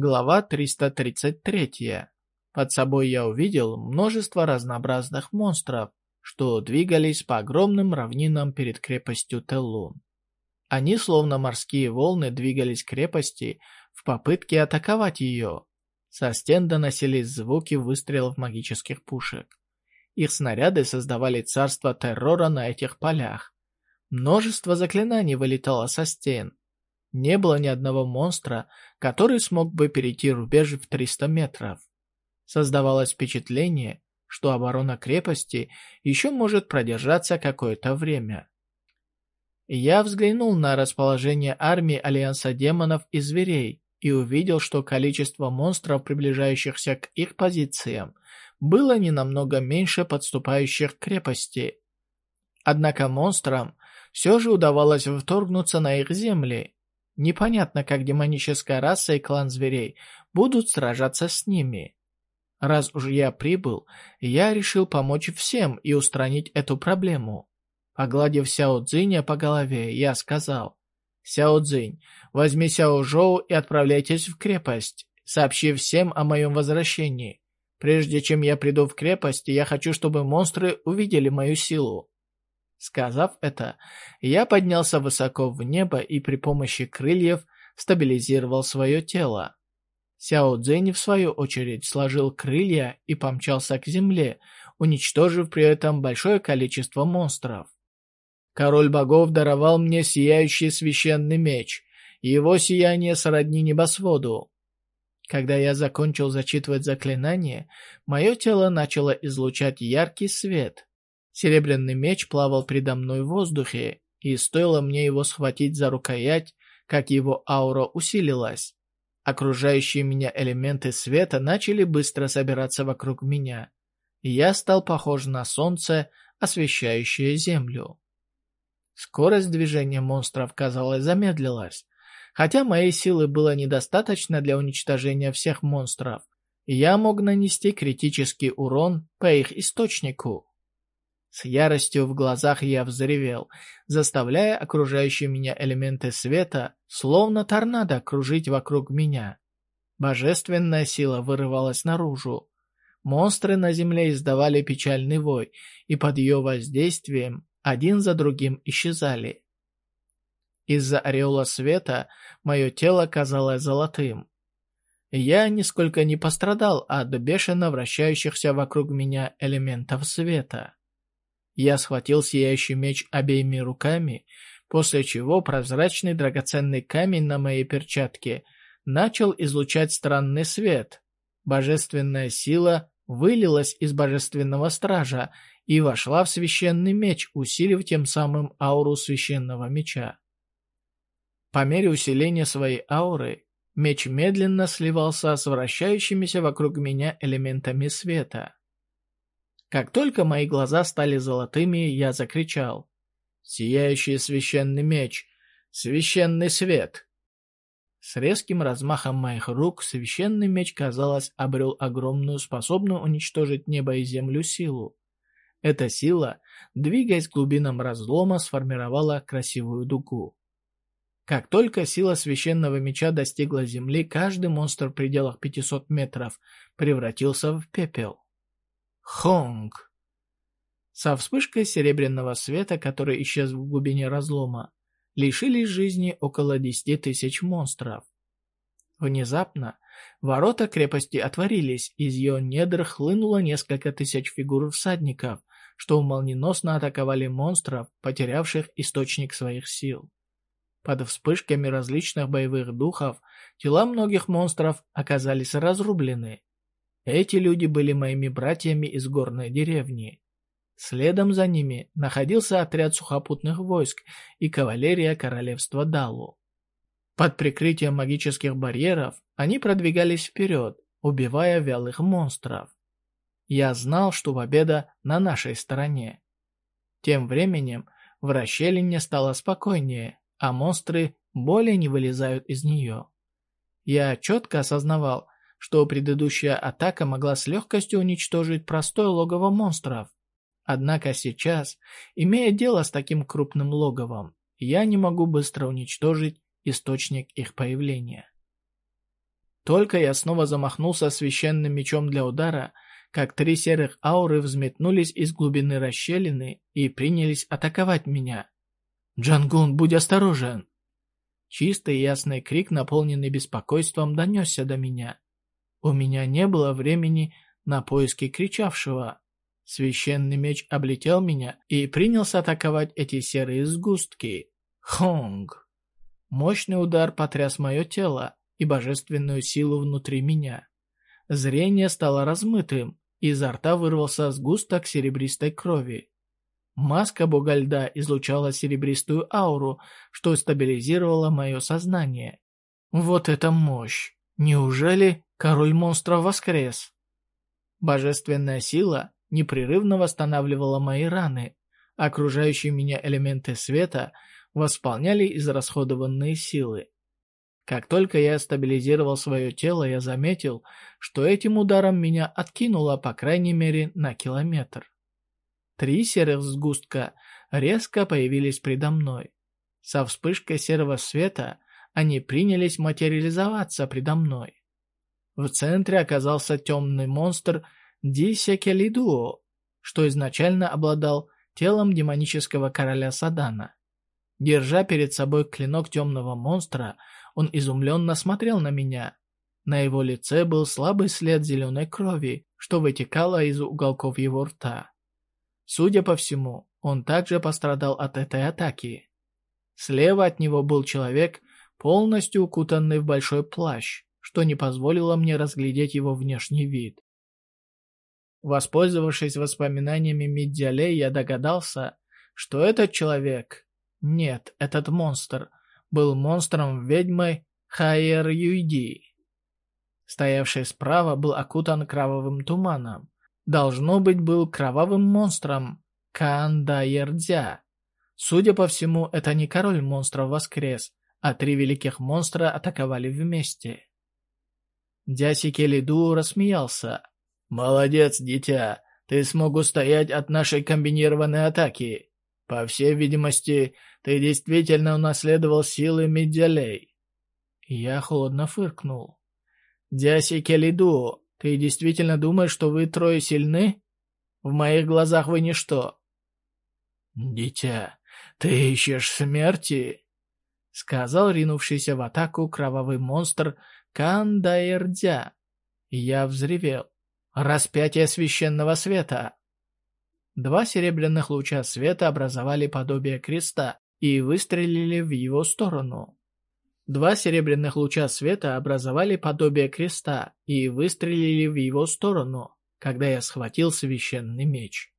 Глава 333. Под собой я увидел множество разнообразных монстров, что двигались по огромным равнинам перед крепостью Теллун. Они, словно морские волны, двигались к крепости в попытке атаковать ее. Со стен доносились звуки выстрелов магических пушек. Их снаряды создавали царство террора на этих полях. Множество заклинаний вылетало со стен. Не было ни одного монстра, который смог бы перейти рубеж в 300 метров. Создавалось впечатление, что оборона крепости еще может продержаться какое-то время. Я взглянул на расположение армии Альянса демонов и зверей и увидел, что количество монстров, приближающихся к их позициям, было не намного меньше подступающих к крепости. Однако монстрам все же удавалось вторгнуться на их земли. Непонятно, как демоническая раса и клан зверей будут сражаться с ними. Раз уж я прибыл, я решил помочь всем и устранить эту проблему. Погладив Сяо Цзиня по голове, я сказал, «Сяо Цзинь, возьми Сяо Жоу и отправляйтесь в крепость. Сообщи всем о моем возвращении. Прежде чем я приду в крепость, я хочу, чтобы монстры увидели мою силу». Сказав это, я поднялся высоко в небо и при помощи крыльев стабилизировал свое тело. Сяо Цзэнь, в свою очередь, сложил крылья и помчался к земле, уничтожив при этом большое количество монстров. Король богов даровал мне сияющий священный меч, его сияние сродни небосводу. Когда я закончил зачитывать заклинание, мое тело начало излучать яркий свет. Серебряный меч плавал предо мной в воздухе, и стоило мне его схватить за рукоять, как его аура усилилась. Окружающие меня элементы света начали быстро собираться вокруг меня. я стал похож на солнце, освещающее землю. Скорость движения монстров, казалось, замедлилась. Хотя моей силы было недостаточно для уничтожения всех монстров, я мог нанести критический урон по их источнику. С яростью в глазах я взревел, заставляя окружающие меня элементы света, словно торнадо, кружить вокруг меня. Божественная сила вырывалась наружу. Монстры на земле издавали печальный вой, и под ее воздействием один за другим исчезали. Из-за ореола света мое тело казалось золотым. Я нисколько не пострадал от бешено вращающихся вокруг меня элементов света. Я схватил сияющий меч обеими руками, после чего прозрачный драгоценный камень на моей перчатке начал излучать странный свет. Божественная сила вылилась из божественного стража и вошла в священный меч, усилив тем самым ауру священного меча. По мере усиления своей ауры, меч медленно сливался с вращающимися вокруг меня элементами света. Как только мои глаза стали золотыми, я закричал. «Сияющий священный меч! Священный свет!» С резким размахом моих рук священный меч, казалось, обрел огромную, способную уничтожить небо и землю силу. Эта сила, двигаясь к глубинам разлома, сформировала красивую дугу. Как только сила священного меча достигла земли, каждый монстр в пределах 500 метров превратился в пепел. Хонг. Со вспышкой серебряного света, который исчез в глубине разлома, лишились жизни около десяти тысяч монстров. Внезапно ворота крепости отворились, из ее недр хлынуло несколько тысяч фигур всадников, что молниеносно атаковали монстров, потерявших источник своих сил. Под вспышками различных боевых духов тела многих монстров оказались разрублены, эти люди были моими братьями из горной деревни. Следом за ними находился отряд сухопутных войск и кавалерия королевства Далу. Под прикрытием магических барьеров они продвигались вперед, убивая вялых монстров. Я знал, что победа на нашей стороне. Тем временем в расщелине стало спокойнее, а монстры более не вылезают из нее. Я четко осознавал, что предыдущая атака могла с легкостью уничтожить простое логово монстров. Однако сейчас, имея дело с таким крупным логовом, я не могу быстро уничтожить источник их появления. Только я снова замахнулся священным мечом для удара, как три серых ауры взметнулись из глубины расщелины и принялись атаковать меня. «Джангун, будь осторожен!» Чистый ясный крик, наполненный беспокойством, донесся до меня. У меня не было времени на поиски кричавшего. Священный меч облетел меня и принялся атаковать эти серые сгустки. Хонг! Мощный удар потряс мое тело и божественную силу внутри меня. Зрение стало размытым, изо рта вырвался сгусток серебристой крови. Маска бога льда излучала серебристую ауру, что стабилизировало мое сознание. Вот это мощь! Неужели король монстров воскрес? Божественная сила непрерывно восстанавливала мои раны. Окружающие меня элементы света восполняли израсходованные силы. Как только я стабилизировал свое тело, я заметил, что этим ударом меня откинуло по крайней мере на километр. Три серых сгустка резко появились предо мной. Со вспышкой серого света они принялись материализоваться предо мной. В центре оказался темный монстр Дисекелидуо, что изначально обладал телом демонического короля Садана. Держа перед собой клинок темного монстра, он изумленно смотрел на меня. На его лице был слабый след зеленой крови, что вытекало из уголков его рта. Судя по всему, он также пострадал от этой атаки. Слева от него был человек, полностью укутанный в большой плащ, что не позволило мне разглядеть его внешний вид. Воспользовавшись воспоминаниями Миддиалей, я догадался, что этот человек... Нет, этот монстр был монстром ведьмой Хайер Юйди. Стоявший справа был окутан кровавым туманом, должно быть, был кровавым монстром Каандаердзя. Судя по всему, это не король монстров воскрес, а три великих монстра атаковали вместе. Дяси Келиду рассмеялся. «Молодец, дитя, ты смог устоять от нашей комбинированной атаки. По всей видимости, ты действительно унаследовал силы Медиалей». Я холодно фыркнул. «Дяси Келиду, ты действительно думаешь, что вы трое сильны? В моих глазах вы ничто. Дитя, ты ищешь смерти? Сказал ринувшийся в атаку кровавый монстр Кандаэрдя. Я взревел. Распятие священного света. Два серебряных луча света образовали подобие креста и выстрелили в его сторону. Два серебряных луча света образовали подобие креста и выстрелили в его сторону, когда я схватил священный меч.